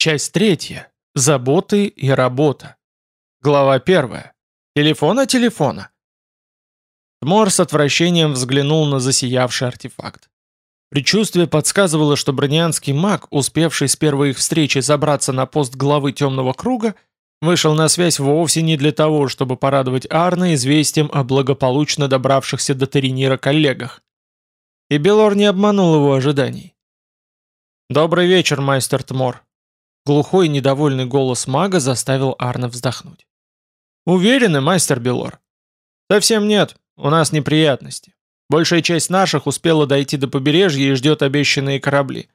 Часть третья. Заботы и работа. Глава первая. Телефона телефона. Тмор с отвращением взглянул на засиявший артефакт. Предчувствие подсказывало, что бронианский маг, успевший с первой их встречи забраться на пост главы темного круга, вышел на связь вовсе не для того, чтобы порадовать Арна известием о благополучно добравшихся до Теренира коллегах. И Белор не обманул его ожиданий. «Добрый вечер, мастер Тмор», Глухой недовольный голос мага заставил Арна вздохнуть. «Уверены, мастер Белор?» «Совсем нет, у нас неприятности. Большая часть наших успела дойти до побережья и ждет обещанные корабли.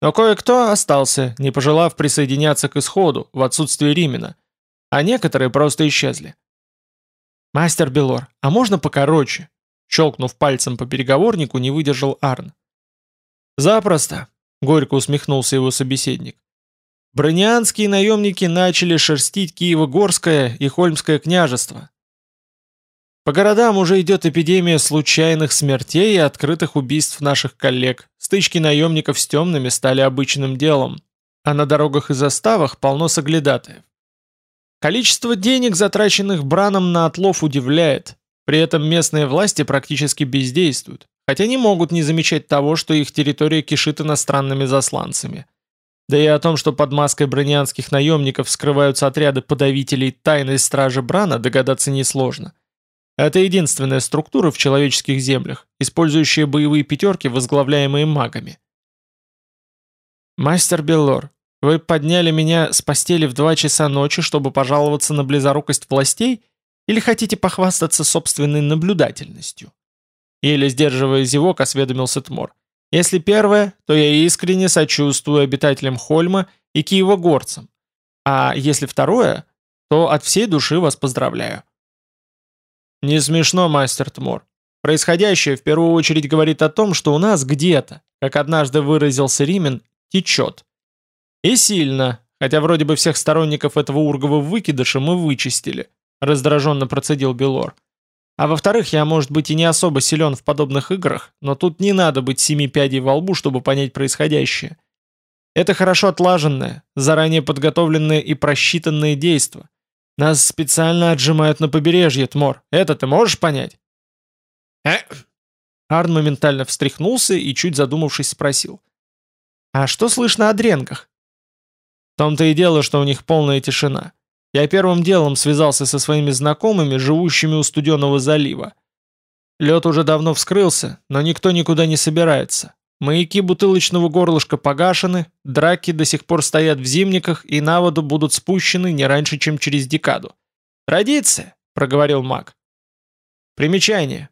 Но кое-кто остался, не пожелав присоединяться к исходу, в отсутствие Римена, а некоторые просто исчезли. «Мастер Белор, а можно покороче?» Щелкнув пальцем по переговорнику, не выдержал Арн. «Запросто», — горько усмехнулся его собеседник. Бронианские наемники начали шерстить Киево-Горское и Хольмское княжество. По городам уже идет эпидемия случайных смертей и открытых убийств наших коллег. Стычки наемников с темными стали обычным делом, а на дорогах и заставах полно соглядатаев. Количество денег, затраченных Браном на отлов, удивляет. При этом местные власти практически бездействуют, хотя не могут не замечать того, что их территория кишит иностранными засланцами – да и о том, что под маской бронианских наемников скрываются отряды подавителей тайной стражи Брана, догадаться несложно. Это единственная структура в человеческих землях, использующая боевые пятерки, возглавляемые магами. «Мастер Беллор, вы подняли меня с постели в два часа ночи, чтобы пожаловаться на близорукость властей, или хотите похвастаться собственной наблюдательностью?» Еле сдерживая зевок, осведомился Тмор. Если первое, то я искренне сочувствую обитателям Хольма и киевогорцам. А если второе, то от всей души вас поздравляю. Не смешно, мастер Тмор. Происходящее в первую очередь говорит о том, что у нас где-то, как однажды выразился Римен, течет. И сильно, хотя вроде бы всех сторонников этого ургова выкидыша мы вычистили, раздраженно процедил Белор. А во-вторых, я, может быть, и не особо силен в подобных играх, но тут не надо быть семи пядей во лбу, чтобы понять происходящее. Это хорошо отлаженное, заранее подготовленное и просчитанное действо. Нас специально отжимают на побережье, Тмор. Это ты можешь понять? Э? Арн моментально встряхнулся и, чуть задумавшись, спросил. «А что слышно о дренках?» В том-то и дело, что у них полная тишина. Я первым делом связался со своими знакомыми, живущими у Студенного залива. Лед уже давно вскрылся, но никто никуда не собирается. Маяки бутылочного горлышка погашены, драки до сих пор стоят в зимниках и на воду будут спущены не раньше, чем через декаду. «Традиция», — проговорил маг. Примечание.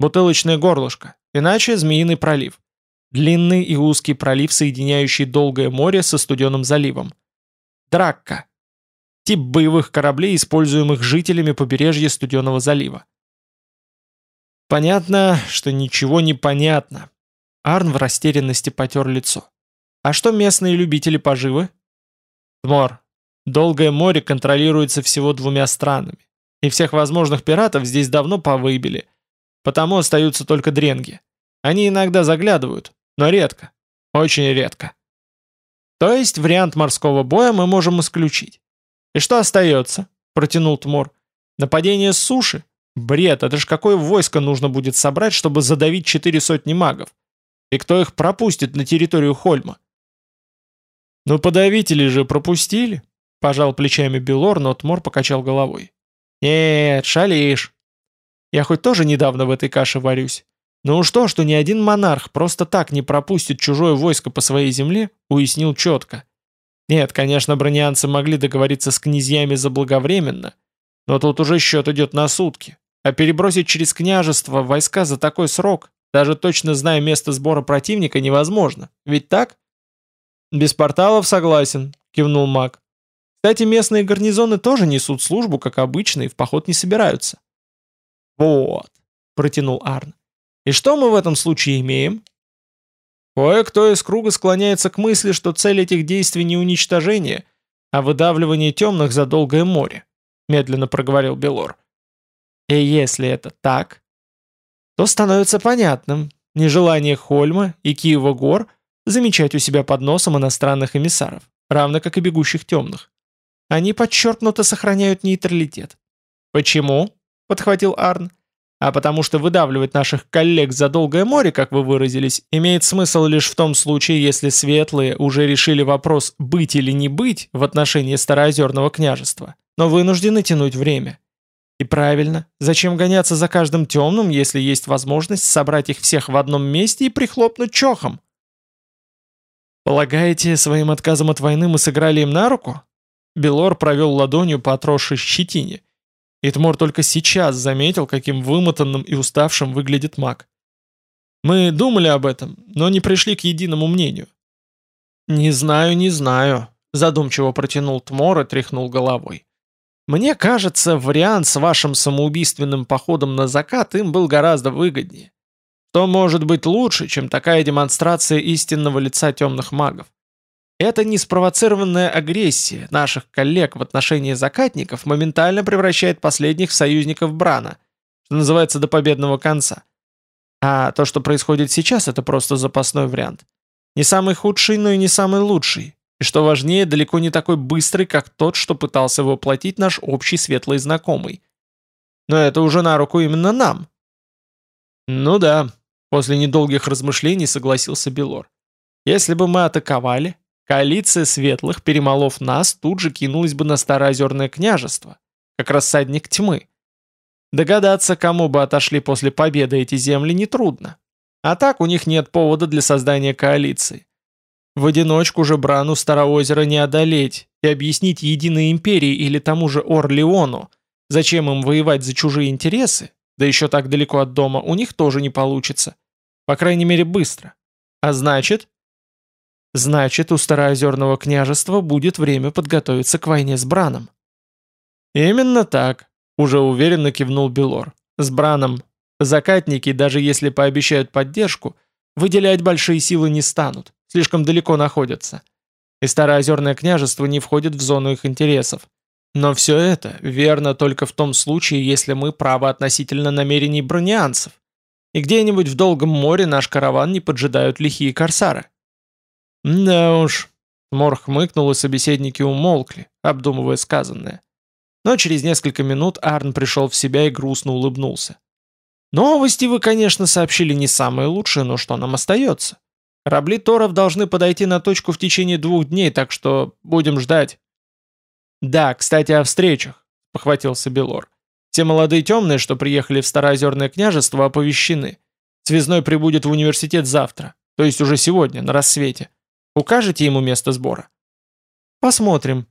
Бутылочное горлышко, иначе Змеиный пролив. Длинный и узкий пролив, соединяющий долгое море со Студенным заливом. Дракка. Тип боевых кораблей, используемых жителями побережья Студенного залива. Понятно, что ничего не понятно. Арн в растерянности потер лицо. А что местные любители поживы? Тмор. Долгое море контролируется всего двумя странами. И всех возможных пиратов здесь давно повыбили. Потому остаются только дренги. Они иногда заглядывают, но редко. Очень редко. То есть вариант морского боя мы можем исключить. «И что остается?» — протянул Тмор. «Нападение с суши? Бред, это ж какое войско нужно будет собрать, чтобы задавить четыре сотни магов? И кто их пропустит на территорию Хольма?» «Ну подавители же пропустили?» — пожал плечами Белор, но Тмор покачал головой. «Нет, шалишь. Я хоть тоже недавно в этой каше варюсь. Но уж то, что ни один монарх просто так не пропустит чужое войско по своей земле, уяснил четко. Нет, конечно, бронианцы могли договориться с князьями заблаговременно, но тут уже счет идет на сутки. А перебросить через княжество войска за такой срок, даже точно зная место сбора противника, невозможно. Ведь так? Без порталов согласен, кивнул маг. Кстати, местные гарнизоны тоже несут службу, как обычно, и в поход не собираются. Вот, протянул Арн. И что мы в этом случае имеем? Кое-кто из круга склоняется к мысли, что цель этих действий не уничтожение, а выдавливание темных за долгое море, медленно проговорил Белор. И если это так, то становится понятным нежелание Хольма и Киева гор замечать у себя под носом иностранных эмиссаров. равно как и бегущих темных. Они подчеркнуто сохраняют нейтралитет. «Почему?» — подхватил Арн. «А потому что выдавливать наших коллег за долгое море, как вы выразились, имеет смысл лишь в том случае, если светлые уже решили вопрос «быть или не быть» в отношении Староозерного княжества, но вынуждены тянуть время. И правильно, зачем гоняться за каждым темным, если есть возможность собрать их всех в одном месте и прихлопнуть чохом? Полагаете, своим отказом от войны мы сыграли им на руку? Белор провел ладонью по отросшей щетине. Итмор только сейчас заметил, каким вымотанным и уставшим выглядит маг. Мы думали об этом, но не пришли к единому мнению. «Не знаю, не знаю», — задумчиво протянул Тмор и тряхнул головой. Мне кажется, вариант с вашим самоубийственным походом на закат им был гораздо выгоднее. Что может быть лучше, чем такая демонстрация истинного лица темных магов? Эта неспровоцированная агрессия наших коллег в отношении закатников моментально превращает последних в союзников Брана, что называется до победного конца. А то, что происходит сейчас, это просто запасной вариант. Не самый худший, но и не самый лучший и, что важнее, далеко не такой быстрый, как тот, что пытался воплотить наш общий светлый знакомый. Но это уже на руку именно нам. Ну да, после недолгих размышлений согласился Белор. Если бы мы атаковали, коалиция светлых, перемолов нас, тут же кинулась бы на Староозерное княжество, как рассадник тьмы. Догадаться, кому бы отошли после победы эти земли, нетрудно. А так у них нет повода для создания коалиции. В одиночку же Брану Староозера не одолеть и объяснить Единой Империи или тому же Орлеону, зачем им воевать за чужие интересы, да еще так далеко от дома, у них тоже не получится. По крайней мере, быстро. А значит... Значит, у Староозерного княжества будет время подготовиться к войне с Браном. Именно так, уже уверенно кивнул Белор. С Браном. Закатники, даже если пообещают поддержку, выделять большие силы не станут слишком далеко находятся. И Староозерное княжество не входит в зону их интересов. Но все это верно только в том случае, если мы правы относительно намерений бронианцев. И где-нибудь в долгом море наш караван не поджидают лихие корсары. Да уж. Мор хмыкнул, и собеседники умолкли, обдумывая сказанное. Но через несколько минут Арн пришел в себя и грустно улыбнулся. «Новости вы, конечно, сообщили не самые лучшие, но что нам остается? Корабли Торов должны подойти на точку в течение двух дней, так что будем ждать. Да, кстати, о встречах, похватился Белор. Те молодые темные, что приехали в Староозерное княжество, оповещены. Связной прибудет в университет завтра, то есть уже сегодня, на рассвете. Укажете ему место сбора? Посмотрим.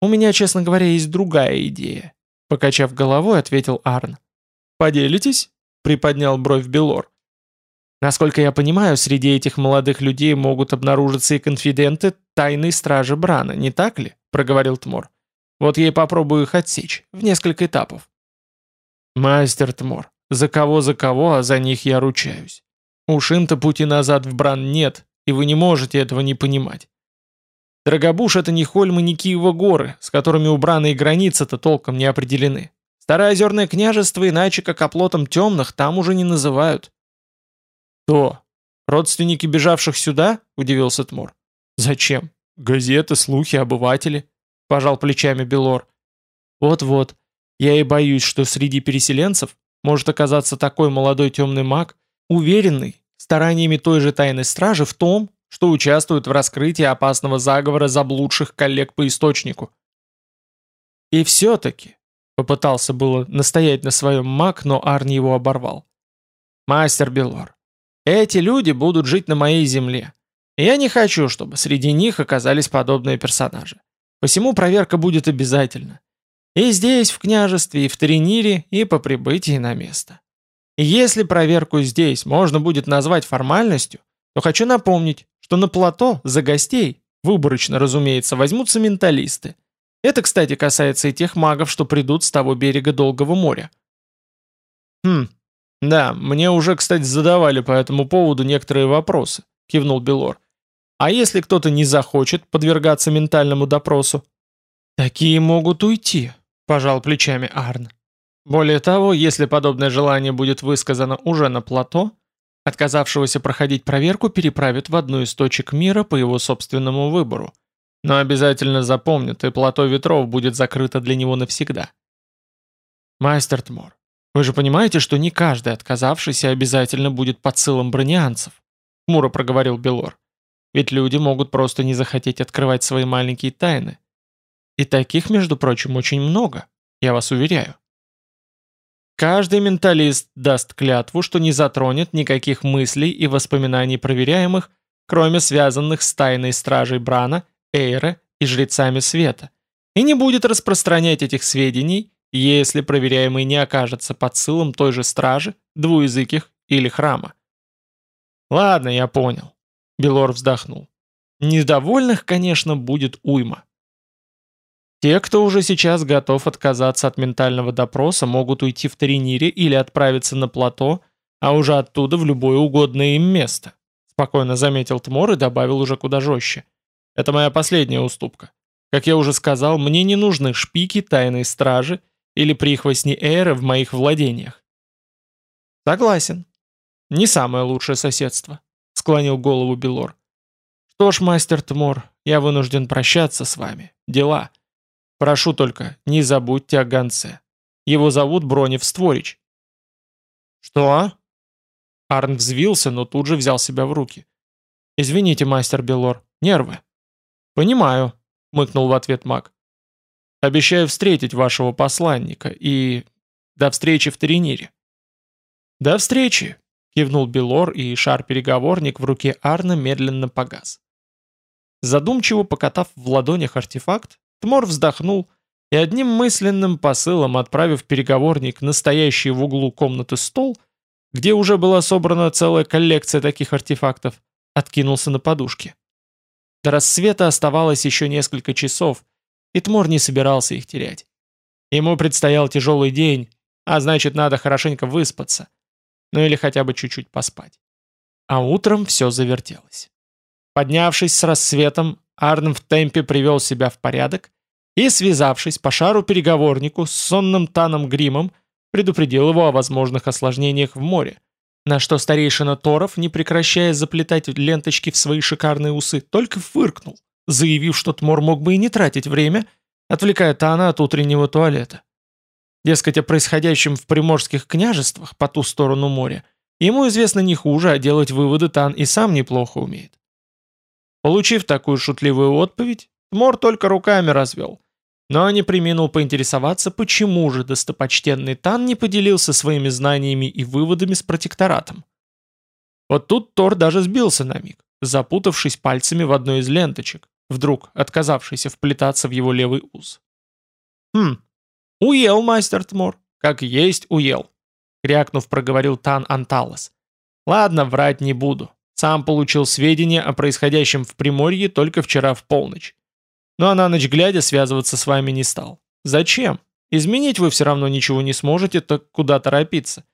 У меня, честно говоря, есть другая идея. Покачав головой, ответил Арн. Поделитесь? Приподнял бровь Белор. Насколько я понимаю, среди этих молодых людей могут обнаружиться и конфиденты тайной стражи Брана, не так ли? Проговорил Тмор. Вот я и попробую их отсечь, в несколько этапов. Мастер Тмор, за кого за кого, а за них я ручаюсь. У Шинта пути назад в Бран нет, и вы не можете этого не понимать. Драгобуш — это не Хольмы, не Киева горы, с которыми у Брана и границы-то толком не определены. Старое озерное княжество иначе как оплотом темных там уже не называют. «Кто? Родственники бежавших сюда?» – удивился Тмор. «Зачем? Газеты, слухи, обыватели?» – пожал плечами Белор. «Вот-вот. Я и боюсь, что среди переселенцев может оказаться такой молодой темный маг, уверенный стараниями той же тайной стражи в том, что участвует в раскрытии опасного заговора заблудших коллег по источнику. И все-таки, попытался было настоять на своем маг, но Арни его оборвал. Мастер Белор, эти люди будут жить на моей земле. И я не хочу, чтобы среди них оказались подобные персонажи. Посему проверка будет обязательно. И здесь, в княжестве, и в Таринире, и по прибытии на место. Если проверку здесь можно будет назвать формальностью, то хочу напомнить, что на плато за гостей, выборочно, разумеется, возьмутся менталисты. Это, кстати, касается и тех магов, что придут с того берега Долгого моря. Хм, «Да, мне уже, кстати, задавали по этому поводу некоторые вопросы», — кивнул Белор. «А если кто-то не захочет подвергаться ментальному допросу?» «Такие могут уйти», — пожал плечами Арн. Более того, если подобное желание будет высказано уже на плато, отказавшегося проходить проверку переправят в одну из точек мира по его собственному выбору. Но обязательно запомнит, и плато ветров будет закрыто для него навсегда. Мастер Тмор, вы же понимаете, что не каждый отказавшийся обязательно будет под силам бронианцев? Хмуро проговорил Белор. Ведь люди могут просто не захотеть открывать свои маленькие тайны. И таких, между прочим, очень много, я вас уверяю. Каждый менталист даст клятву, что не затронет никаких мыслей и воспоминаний проверяемых, кроме связанных с тайной стражей Брана, Эйра и жрецами света, и не будет распространять этих сведений, если проверяемый не окажется под силом той же стражи, двуязыких или храма. Ладно, я понял. Белор вздохнул. Недовольных, конечно, будет уйма. Те, кто уже сейчас готов отказаться от ментального допроса, могут уйти в Таринире или отправиться на плато, а уже оттуда в любое угодное им место. Спокойно заметил Тмор и добавил уже куда жестче. Это моя последняя уступка. Как я уже сказал, мне не нужны шпики тайной стражи или прихвостни Эйры в моих владениях. Согласен. Не самое лучшее соседство, склонил голову Белор. Что ж, мастер Тмор, я вынужден прощаться с вами. Дела. Прошу только, не забудьте о гонце. Его зовут Бронев Створич». «Что?» Арн взвился, но тут же взял себя в руки. «Извините, мастер Белор, нервы». «Понимаю», — мыкнул в ответ маг. «Обещаю встретить вашего посланника и... До встречи в Таринире». «До встречи», — кивнул Белор, и шар-переговорник в руке Арна медленно погас. Задумчиво покатав в ладонях артефакт, Тмор вздохнул и одним мысленным посылом, отправив переговорник настоящий в углу комнаты стол, где уже была собрана целая коллекция таких артефактов, откинулся на подушке. До рассвета оставалось еще несколько часов, и Тмор не собирался их терять. Ему предстоял тяжелый день, а значит, надо хорошенько выспаться. Ну или хотя бы чуть-чуть поспать. А утром все завертелось. Поднявшись с рассветом, Арн в темпе привел себя в порядок и, связавшись по шару-переговорнику с сонным Таном Гримом, предупредил его о возможных осложнениях в море, на что старейшина Торов, не прекращая заплетать ленточки в свои шикарные усы, только фыркнул, заявив, что Тмор мог бы и не тратить время, отвлекая Тана от утреннего туалета. Дескать, о происходящем в приморских княжествах по ту сторону моря ему известно не хуже, а делать выводы Тан и сам неплохо умеет. Получив такую шутливую отповедь, Тмор только руками развел, но не приминул поинтересоваться, почему же достопочтенный Тан не поделился своими знаниями и выводами с протекторатом. Вот тут Тор даже сбился на миг, запутавшись пальцами в одной из ленточек, вдруг отказавшийся вплетаться в его левый ус. «Хм, уел, мастер Тмор, как есть уел», — крякнув, проговорил Тан Анталос. «Ладно, врать не буду. Сам получил сведения о происходящем в Приморье только вчера в полночь. А на ночь глядя связываться с вами не стал. Зачем? Изменить вы все равно ничего не сможете, так куда торопиться?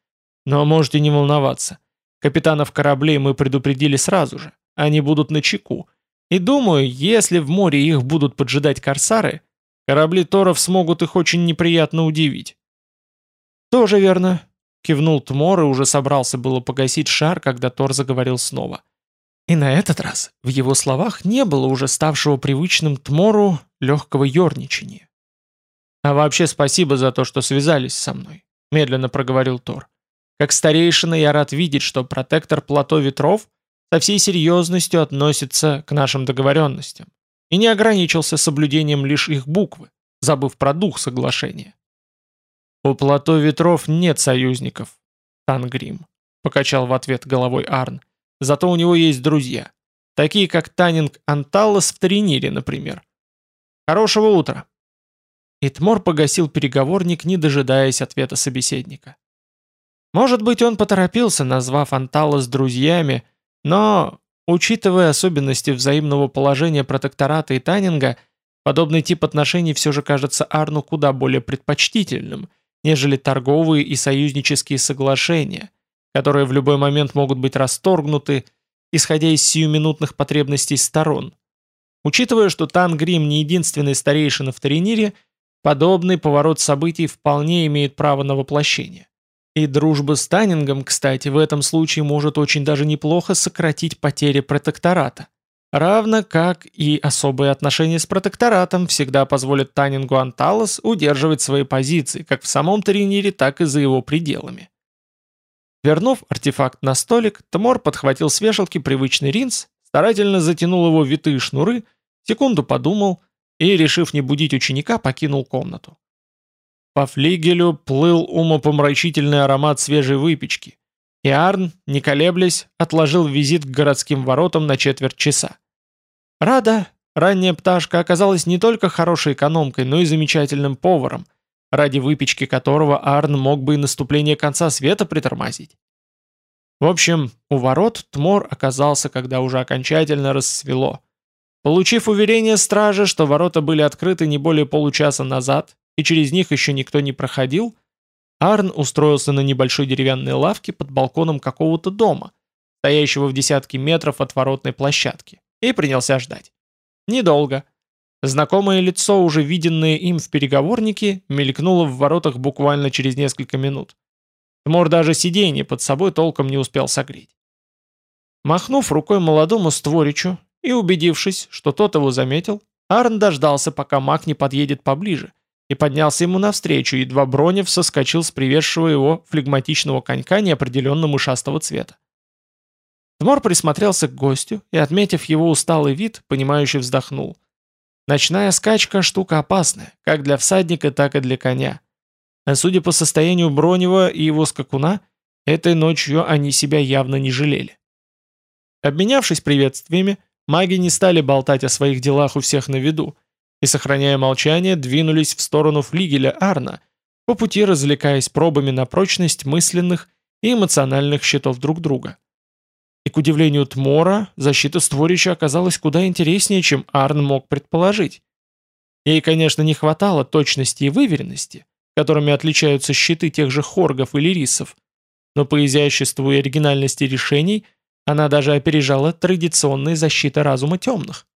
Но можете не волноваться. Капитанов кораблей мы предупредили сразу же. Они будут на чеку. И думаю, если в море их будут поджидать корсары, корабли Торов смогут их очень неприятно удивить. Тоже верно, кивнул Тмор и уже собрался было погасить шар, когда Тор заговорил снова. И на этот раз в его словах не было уже ставшего привычным Тмору легкого ерничания. «А вообще спасибо за то, что связались со мной», — медленно проговорил Тор. «Как старейшина я рад видеть, что протектор плато ветров со всей серьезностью относится к нашим договоренностям и не ограничился соблюдением лишь их буквы, забыв про дух соглашения». «У плато ветров нет союзников, Тангрим», — покачал в ответ головой Арн. Зато у него есть друзья. Такие, как Танинг Анталлас в Таринире, например. Хорошего утра. Итмор погасил переговорник, не дожидаясь ответа собеседника. Может быть, он поторопился, назвав Анталлас друзьями, но, учитывая особенности взаимного положения протектората и Танинга, подобный тип отношений все же кажется Арну куда более предпочтительным, нежели торговые и союзнические соглашения – которые в любой момент могут быть расторгнуты, исходя из сиюминутных потребностей сторон. Учитывая, что Тангрим не единственный старейшина в Таринире, подобный поворот событий вполне имеет право на воплощение. И дружба с Танингом, кстати, в этом случае может очень даже неплохо сократить потери протектората. равно как и особые отношения с протекторатом всегда позволят Танингу Анталос удерживать свои позиции как в самом Таринире, так и за его пределами. Вернув артефакт на столик, Тмор подхватил с вешалки привычный ринс, старательно затянул его витые шнуры, секунду подумал и, решив не будить ученика, покинул комнату. По флигелю плыл умопомрачительный аромат свежей выпечки, и Арн, не колеблясь, отложил визит к городским воротам на четверть часа. Рада, ранняя пташка, оказалась не только хорошей экономкой, но и замечательным поваром, ради выпечки которого Арн мог бы и наступление конца света притормозить. В общем, у ворот Тмор оказался, когда уже окончательно рассвело. Получив уверение стражи, что ворота были открыты не более получаса назад, и через них еще никто не проходил, Арн устроился на небольшой деревянной лавке под балконом какого-то дома, стоящего в десятки метров от воротной площадки, и принялся ждать. Недолго. Знакомое лицо, уже виденное им в переговорнике, мелькнуло в воротах буквально через несколько минут. Тмор даже сиденье под собой толком не успел согреть. Махнув рукой молодому створичу и убедившись, что тот его заметил, Арн дождался, пока маг не подъедет поближе, и поднялся ему навстречу, едва Бронев соскочил с привезшего его флегматичного конька неопределенно мышастого цвета. Тмор присмотрелся к гостю и, отметив его усталый вид, понимающе вздохнул. Ночная скачка – штука опасная, как для всадника, так и для коня. А судя по состоянию Бронева и его скакуна, этой ночью они себя явно не жалели. Обменявшись приветствиями, маги не стали болтать о своих делах у всех на виду – и, сохраняя молчание, двинулись в сторону флигеля Арна, по пути развлекаясь пробами на прочность мысленных и эмоциональных счетов друг друга. И к удивлению Тмора, защита створища оказалась куда интереснее, чем Арн мог предположить. Ей, конечно, не хватало точности и выверенности, которыми отличаются щиты тех же хоргов или рисов, но по изяществу и оригинальности решений она даже опережала традиционные защиты разума темных.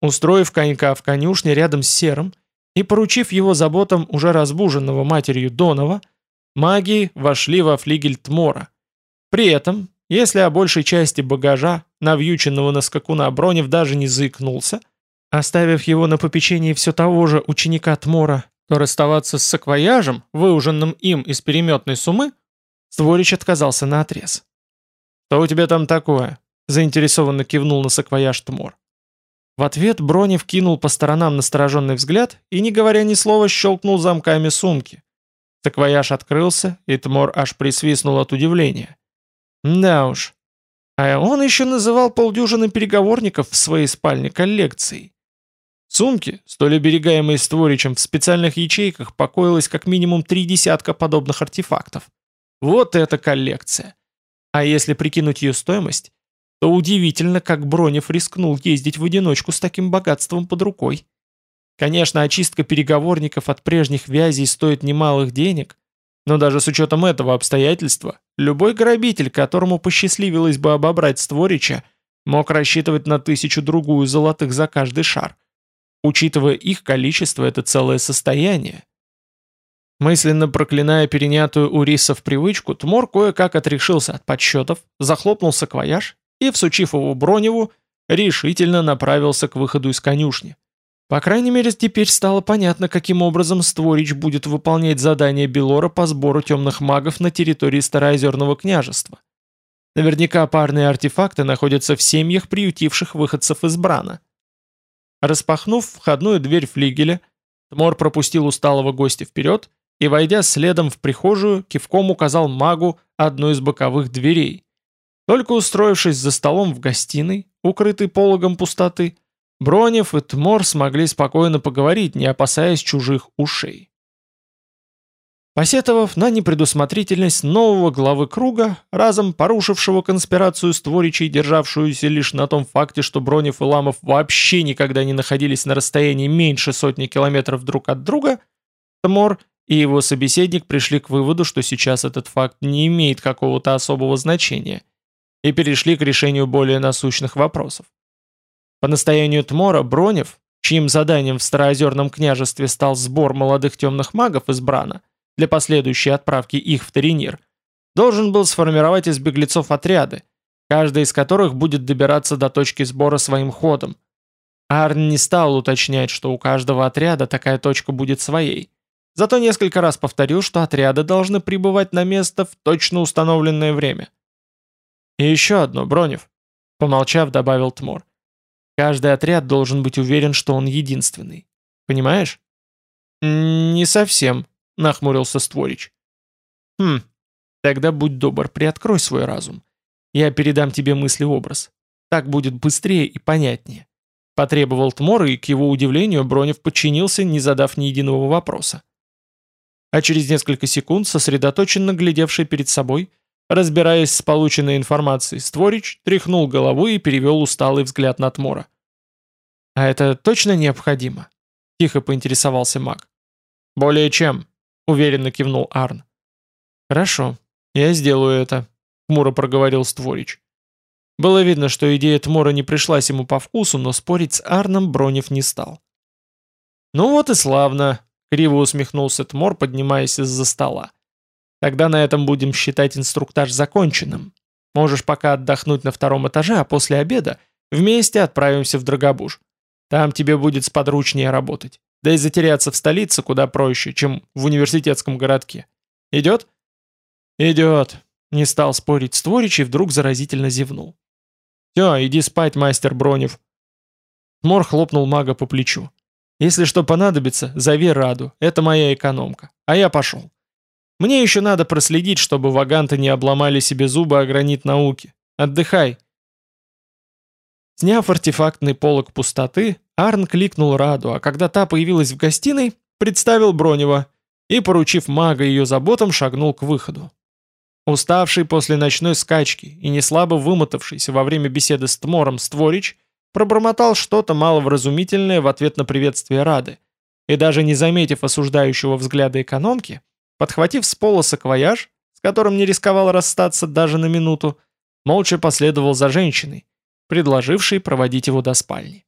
Устроив конька в конюшне рядом с Серым и поручив его заботам уже разбуженного матерью Донова, маги вошли во флигель Тмора. При этом, если о большей части багажа, навьюченного на скакуна Бронев даже не заикнулся, оставив его на попечении все того же ученика Тмора, то расставаться с саквояжем, выуженным им из переметной суммы, Створич отказался на отрез. «Что у тебя там такое?» – заинтересованно кивнул на саквояж Тмор. В ответ Бронев кинул по сторонам настороженный взгляд и, не говоря ни слова, щелкнул замками сумки. Саквояж открылся, и Тмор аж присвистнул от удивления. Да уж. А он еще называл полдюжины переговорников в своей спальне коллекцией. Сумки, столь оберегаемые створичем в специальных ячейках, покоилось как минимум три десятка подобных артефактов. Вот это коллекция! А если прикинуть ее стоимость, то удивительно, как Бронев рискнул ездить в одиночку с таким богатством под рукой. Конечно, очистка переговорников от прежних вязей стоит немалых денег, но даже с учетом этого обстоятельства, любой грабитель, которому посчастливилось бы обобрать Створича, мог рассчитывать на тысячу-другую золотых за каждый шар. Учитывая их количество, это целое состояние. Мысленно проклиная перенятую у рисов привычку, Тмор кое-как отрешился от подсчетов, захлопнул саквояж и, всучив его Броневу, решительно направился к выходу из конюшни. По крайней мере, теперь стало понятно, каким образом Створич будет выполнять задание Белора по сбору темных магов на территории Староозерного княжества. Наверняка парные артефакты находятся в семьях, приютивших выходцев из Брана. Распахнув входную дверь флигеля, Тмор пропустил усталого гостя вперед и, войдя следом в прихожую, кивком указал магу одну из боковых дверей, только устроившись за столом в гостиной, укрытый пологом пустоты, Бронев и Тмор смогли спокойно поговорить, не опасаясь чужих ушей. Посетовав на непредусмотрительность нового главы круга, разом порушившего конспирацию створичей, державшуюся лишь на том факте, что Бронев и Ламов вообще никогда не находились на расстоянии меньше сотни километров друг от друга, Тмор и его собеседник пришли к выводу, что сейчас этот факт не имеет какого-то особого значения, и перешли к решению более насущных вопросов. По настоянию Тмора Бронев, чьим заданием в Староозерном княжестве стал сбор молодых темных магов из Брана для последующей отправки их в Таринир, должен был сформировать из беглецов отряды, каждый из которых будет добираться до точки сбора своим ходом. Арн не стал уточнять, что у каждого отряда такая точка будет своей. Зато несколько раз повторил, что отряды должны прибывать на место в точно установленное время. «И еще одно, Бронев», — помолчав, добавил Тмор. «Каждый отряд должен быть уверен, что он единственный. Понимаешь?» «Не совсем», — нахмурился Створич. «Хм, тогда будь добр, приоткрой свой разум. Я передам тебе мысли-образ. Так будет быстрее и понятнее». Потребовал Тмор, и, к его удивлению, Бронев подчинился, не задав ни единого вопроса. А через несколько секунд, сосредоточенно глядевший перед собой, Разбираясь с полученной информацией, Створич тряхнул головой и перевел усталый взгляд на Тмора. «А это точно необходимо?» — тихо поинтересовался маг. «Более чем», — уверенно кивнул Арн. «Хорошо, я сделаю это», — хмуро проговорил Створич. Было видно, что идея Тмора не пришлась ему по вкусу, но спорить с Арном Бронев не стал. «Ну вот и славно», — криво усмехнулся Тмор, поднимаясь из-за стола. Тогда на этом будем считать инструктаж законченным. Можешь пока отдохнуть на втором этаже, а после обеда вместе отправимся в Драгобуж. Там тебе будет сподручнее работать. Да и затеряться в столице куда проще, чем в университетском городке. Идет? Идет. Не стал спорить Створич и вдруг заразительно зевнул. Все, иди спать, мастер Бронев. Мор хлопнул мага по плечу. Если что понадобится, зови Раду, это моя экономка. А я пошел. Мне еще надо проследить, чтобы ваганты не обломали себе зубы о гранит науки. Отдыхай. Сняв артефактный полог пустоты, Арн кликнул Раду, а когда та появилась в гостиной, представил Бронева и, поручив мага ее заботам, шагнул к выходу. Уставший после ночной скачки и неслабо вымотавшийся во время беседы с Тмором Створич пробормотал что-то маловразумительное в ответ на приветствие Рады, и даже не заметив осуждающего взгляда экономки, Подхватив с пола саквояж, с которым не рисковал расстаться даже на минуту, молча последовал за женщиной, предложившей проводить его до спальни.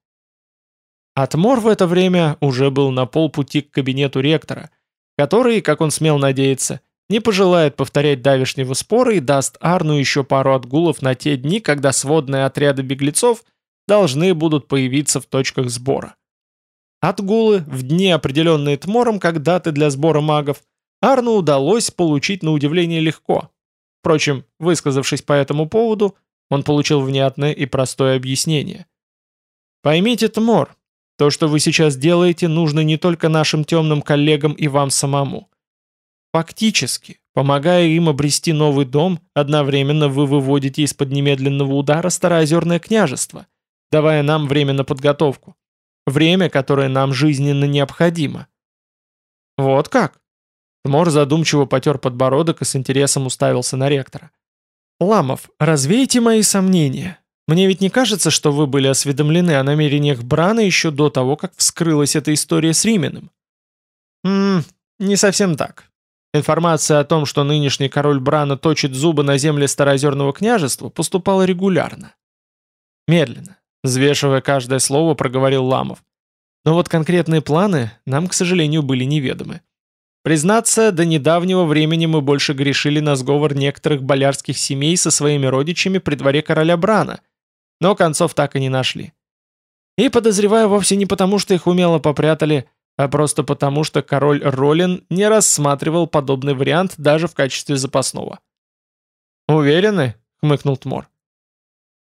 Атмор в это время уже был на полпути к кабинету ректора, который, как он смел надеяться, не пожелает повторять давешнего спора и даст Арну еще пару отгулов на те дни, когда сводные отряды беглецов должны будут появиться в точках сбора. Отгулы в дни, определенные Тмором как даты для сбора магов, Арну удалось получить на удивление легко. Впрочем, высказавшись по этому поводу, он получил внятное и простое объяснение. «Поймите, Тмор, то, что вы сейчас делаете, нужно не только нашим темным коллегам и вам самому. Фактически, помогая им обрести новый дом, одновременно вы выводите из-под немедленного удара Староозерное княжество, давая нам время на подготовку. Время, которое нам жизненно необходимо». «Вот как?» Тмор задумчиво потер подбородок и с интересом уставился на ректора. «Ламов, развейте мои сомнения. Мне ведь не кажется, что вы были осведомлены о намерениях Брана еще до того, как вскрылась эта история с Рименом?» «Ммм, не совсем так. Информация о том, что нынешний король Брана точит зубы на земле Староозерного княжества, поступала регулярно. Медленно, взвешивая каждое слово, проговорил Ламов. Но вот конкретные планы нам, к сожалению, были неведомы. Признаться, до недавнего времени мы больше грешили на сговор некоторых болярских семей со своими родичами при дворе короля Брана, но концов так и не нашли. И подозреваю вовсе не потому, что их умело попрятали, а просто потому, что король Ролин не рассматривал подобный вариант даже в качестве запасного. «Уверены?» — хмыкнул Тмор.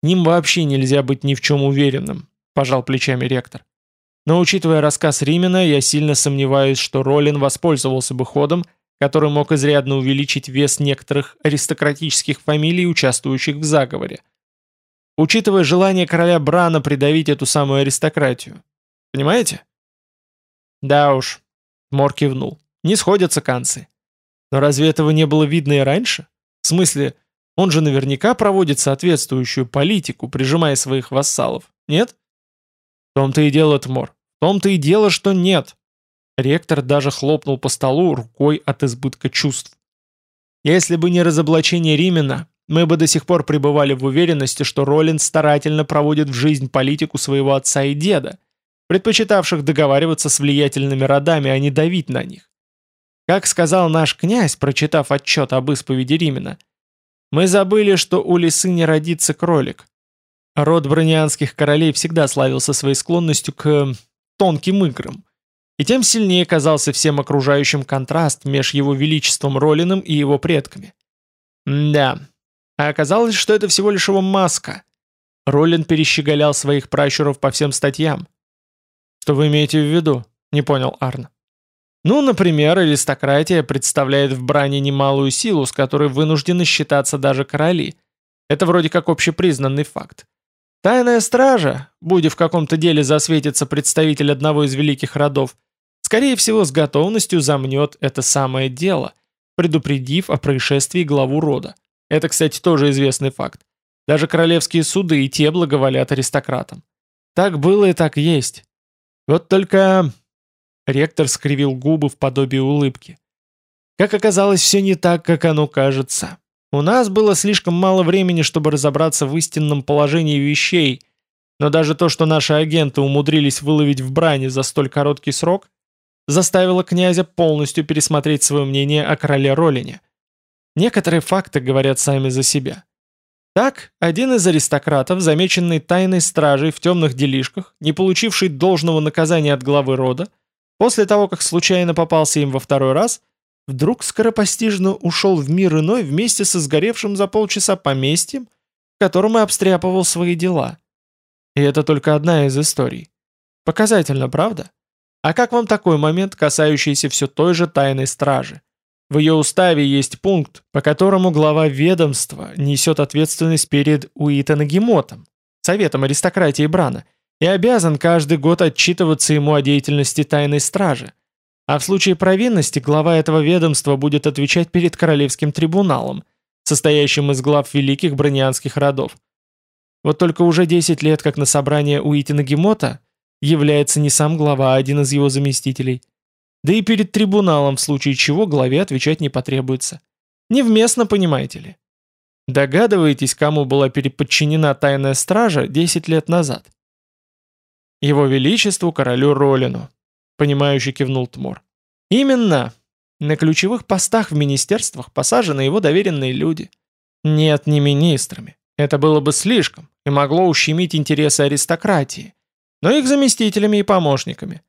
«Ним вообще нельзя быть ни в чем уверенным», — пожал плечами ректор. Но учитывая рассказ Римена, я сильно сомневаюсь, что Ролин воспользовался бы ходом, который мог изрядно увеличить вес некоторых аристократических фамилий, участвующих в заговоре. Учитывая желание короля Брана придавить эту самую аристократию. Понимаете? Да уж, Мор кивнул. Не сходятся канцы. Но разве этого не было видно и раньше? В смысле, он же наверняка проводит соответствующую политику, прижимая своих вассалов, нет? В том-то и дело, Тмор. В том-то и дело, что нет. Ректор даже хлопнул по столу рукой от избытка чувств. Если бы не разоблачение Римена, мы бы до сих пор пребывали в уверенности, что Роллин старательно проводит в жизнь политику своего отца и деда, предпочитавших договариваться с влиятельными родами, а не давить на них. Как сказал наш князь, прочитав отчет об исповеди Римена, Мы забыли, что у лисы не родится кролик. Род бронианских королей всегда славился своей склонностью к тонким играм. И тем сильнее казался всем окружающим контраст меж его величеством Ролиным и его предками. да, а оказалось, что это всего лишь его маска. Ролин перещеголял своих пращуров по всем статьям. «Что вы имеете в виду?» — не понял Арн. Ну, например, аристократия представляет в брани немалую силу, с которой вынуждены считаться даже короли. Это вроде как общепризнанный факт. Тайная стража, будь в каком-то деле засветится представитель одного из великих родов, скорее всего с готовностью замнет это самое дело, предупредив о происшествии главу рода. Это, кстати, тоже известный факт. Даже королевские суды и те благоволят аристократам. Так было и так есть. Вот только Ректор скривил губы в подобии улыбки. Как оказалось, все не так, как оно кажется. У нас было слишком мало времени, чтобы разобраться в истинном положении вещей, но даже то, что наши агенты умудрились выловить в брани за столь короткий срок, заставило князя полностью пересмотреть свое мнение о короле Ролине. Некоторые факты говорят сами за себя. Так, один из аристократов, замеченный тайной стражей в темных делишках, не получивший должного наказания от главы рода, После того, как случайно попался им во второй раз, вдруг скоропостижно ушел в мир иной вместе со сгоревшим за полчаса поместьем, в котором и обстряпывал свои дела. И это только одна из историй. Показательно, правда? А как вам такой момент, касающийся все той же тайной стражи? В ее уставе есть пункт, по которому глава ведомства несет ответственность перед Уитанагемотом, советом аристократии Брана, и обязан каждый год отчитываться ему о деятельности тайной стражи. А в случае провинности глава этого ведомства будет отвечать перед Королевским трибуналом, состоящим из глав великих бронианских родов. Вот только уже 10 лет, как на собрание Уитина Гемота, является не сам глава, а один из его заместителей. Да и перед трибуналом, в случае чего, главе отвечать не потребуется. Невместно, понимаете ли. Догадываетесь, кому была переподчинена тайная стража 10 лет назад? «Его Величеству королю Ролину», — понимающе кивнул Тмор. «Именно. На ключевых постах в министерствах посажены его доверенные люди. Нет, не министрами. Это было бы слишком и могло ущемить интересы аристократии, но их заместителями и помощниками.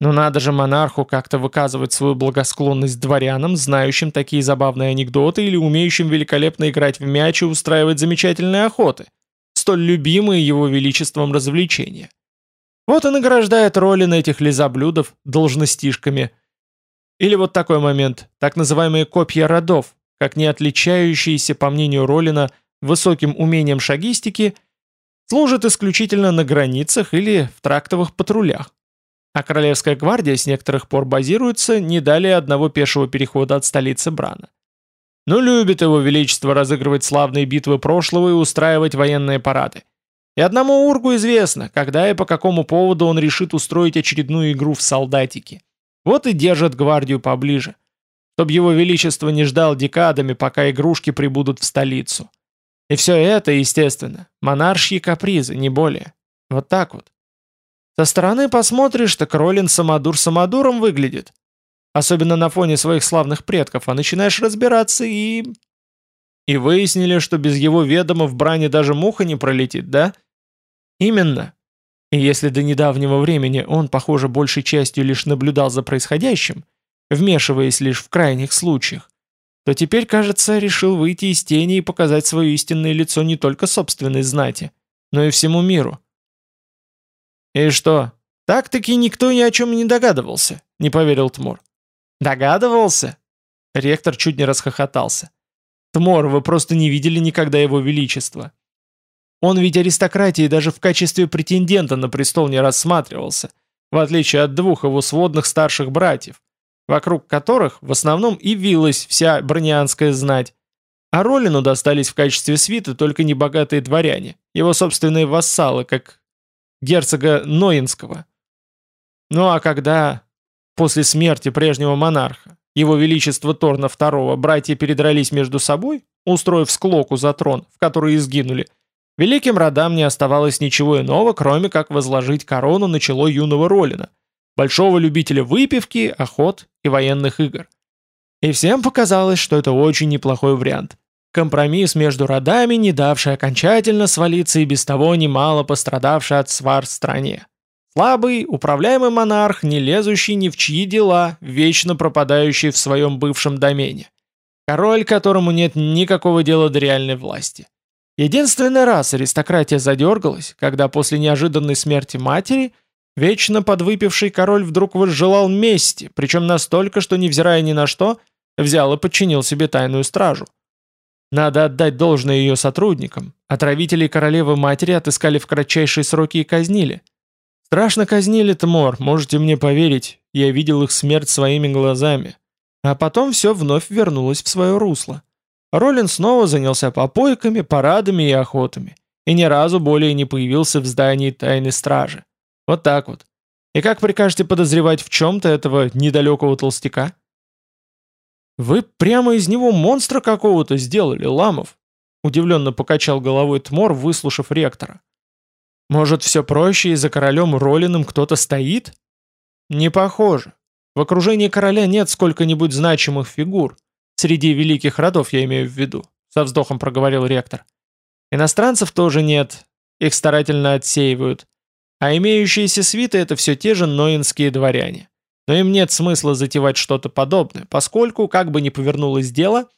Но надо же монарху как-то выказывать свою благосклонность дворянам, знающим такие забавные анекдоты или умеющим великолепно играть в мяч и устраивать замечательные охоты, столь любимые его величеством развлечения. Вот и награждает роли на этих лизоблюдов должностишками. Или вот такой момент, так называемые копья родов, как не отличающиеся, по мнению Ролина, высоким умением шагистики, служат исключительно на границах или в трактовых патрулях. А Королевская гвардия с некоторых пор базируется не далее одного пешего перехода от столицы Брана. Но любит его величество разыгрывать славные битвы прошлого и устраивать военные парады. И одному Ургу известно, когда и по какому поводу он решит устроить очередную игру в солдатики. Вот и держат гвардию поближе, чтобы его величество не ждал декадами, пока игрушки прибудут в столицу. И все это, естественно, монаршьи капризы, не более. Вот так вот. Со стороны посмотришь, так Ролин самодур самодуром выглядит. Особенно на фоне своих славных предков, а начинаешь разбираться и... И выяснили, что без его ведома в бране даже муха не пролетит, да? Именно. И если до недавнего времени он, похоже, большей частью лишь наблюдал за происходящим, вмешиваясь лишь в крайних случаях, то теперь, кажется, решил выйти из тени и показать свое истинное лицо не только собственной знати, но и всему миру. «И что, так-таки никто ни о чем не догадывался?» — не поверил Тмор. «Догадывался?» Ректор чуть не расхохотался. Тмор, вы просто не видели никогда его величества. Он ведь аристократии даже в качестве претендента на престол не рассматривался, в отличие от двух его сводных старших братьев, вокруг которых в основном и вилась вся бронианская знать. А Ролину достались в качестве свиты только небогатые дворяне, его собственные вассалы, как герцога Ноинского. Ну а когда, после смерти прежнего монарха, его Величество Торна II братья передрались между собой, устроив склоку за трон, в который изгинули. Великим родам не оставалось ничего иного, кроме как возложить корону на чело юного Ролина, большого любителя выпивки, охот и военных игр. И всем показалось, что это очень неплохой вариант. Компромисс между родами, не давший окончательно свалиться и без того немало пострадавший от свар стране. Слабый, управляемый монарх, не лезущий ни в чьи дела, вечно пропадающий в своем бывшем домене. Король, которому нет никакого дела до реальной власти. Единственный раз аристократия задергалась, когда после неожиданной смерти матери вечно подвыпивший король вдруг возжелал мести, причем настолько, что, невзирая ни на что, взял и подчинил себе тайную стражу. Надо отдать должное ее сотрудникам. Отравителей королевы-матери отыскали в кратчайшие сроки и казнили. Страшно казнили, Тмор, можете мне поверить, я видел их смерть своими глазами. А потом все вновь вернулось в свое русло. Ролин снова занялся попойками, парадами и охотами, и ни разу более не появился в здании тайной стражи. Вот так вот. И как прикажете подозревать в чем-то этого недалекого толстяка? «Вы прямо из него монстра какого-то сделали, Ламов!» Удивленно покачал головой Тмор, выслушав ректора. «Может, все проще, и за королем Ролиным кто-то стоит?» «Не похоже. В окружении короля нет сколько-нибудь значимых фигур, Среди великих родов я имею в виду, со вздохом проговорил ректор. Иностранцев тоже нет, их старательно отсеивают. А имеющиеся свиты это все те же ноинские дворяне. Но им нет смысла затевать что-то подобное, поскольку, как бы ни повернулось дело,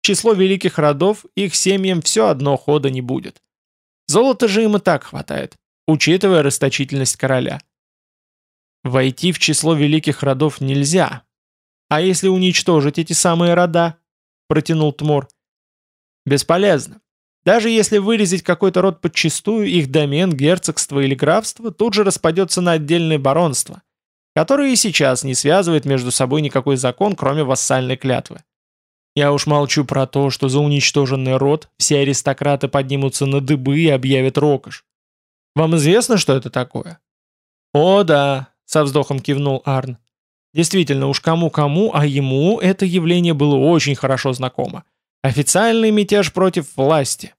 число великих родов их семьям все одно хода не будет. Золота же им и так хватает, учитывая расточительность короля. Войти в число великих родов нельзя, «А если уничтожить эти самые рода?» — протянул Тмор. «Бесполезно. Даже если вырезать какой-то род подчистую, их домен, герцогство или графство тут же распадется на отдельные баронства, которые и сейчас не связывают между собой никакой закон, кроме вассальной клятвы. Я уж молчу про то, что за уничтоженный род все аристократы поднимутся на дыбы и объявят рокош. Вам известно, что это такое?» «О, да», — со вздохом кивнул Арн. Действительно, уж кому-кому, а ему это явление было очень хорошо знакомо. Официальный мятеж против власти.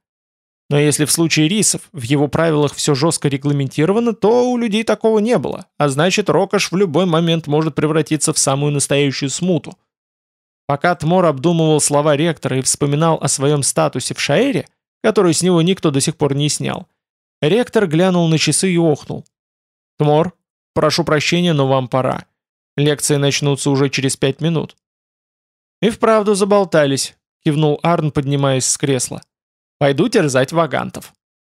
Но если в случае рисов в его правилах все жестко регламентировано, то у людей такого не было, а значит Рокош в любой момент может превратиться в самую настоящую смуту. Пока Тмор обдумывал слова ректора и вспоминал о своем статусе в Шаэре, который с него никто до сих пор не снял, ректор глянул на часы и охнул. «Тмор, прошу прощения, но вам пора. Лекции начнутся уже через пять минут». «И вправду заболтались», — кивнул Арн, поднимаясь с кресла. «Пойду терзать вагантов».